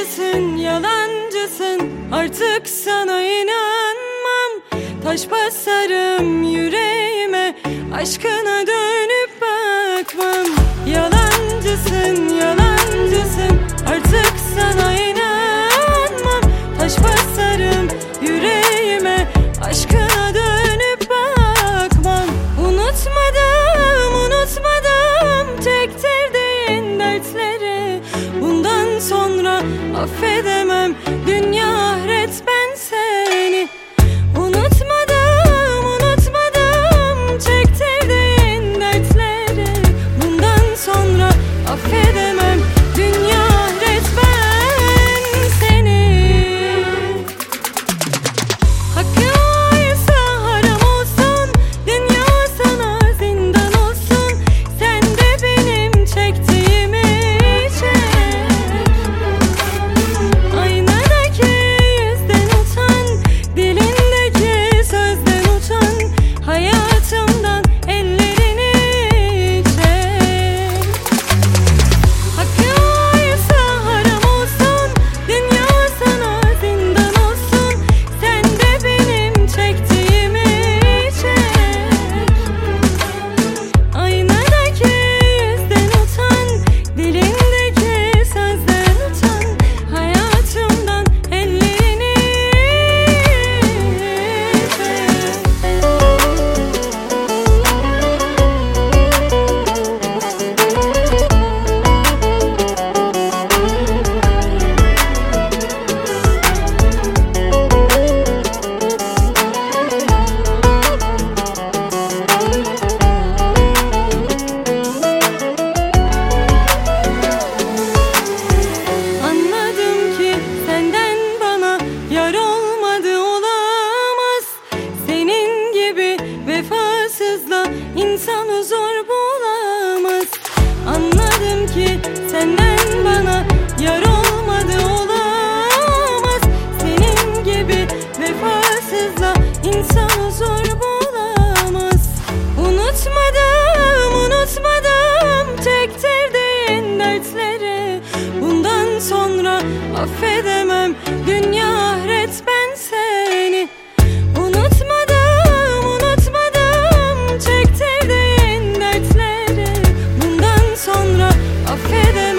Yalancısın, yalancısın. Artık sana inanmam. Taş basarım yüreğime Aşkına Dünya ahret ben seni. insanı zor bulamaz. Anladım ki senden bana yar olmadı olamaz. Senin gibi vefasızla insanı zor bulamaz. Unutmadım, unutmadım çektirdiğin dertleri. Bundan sonra affeder of hidden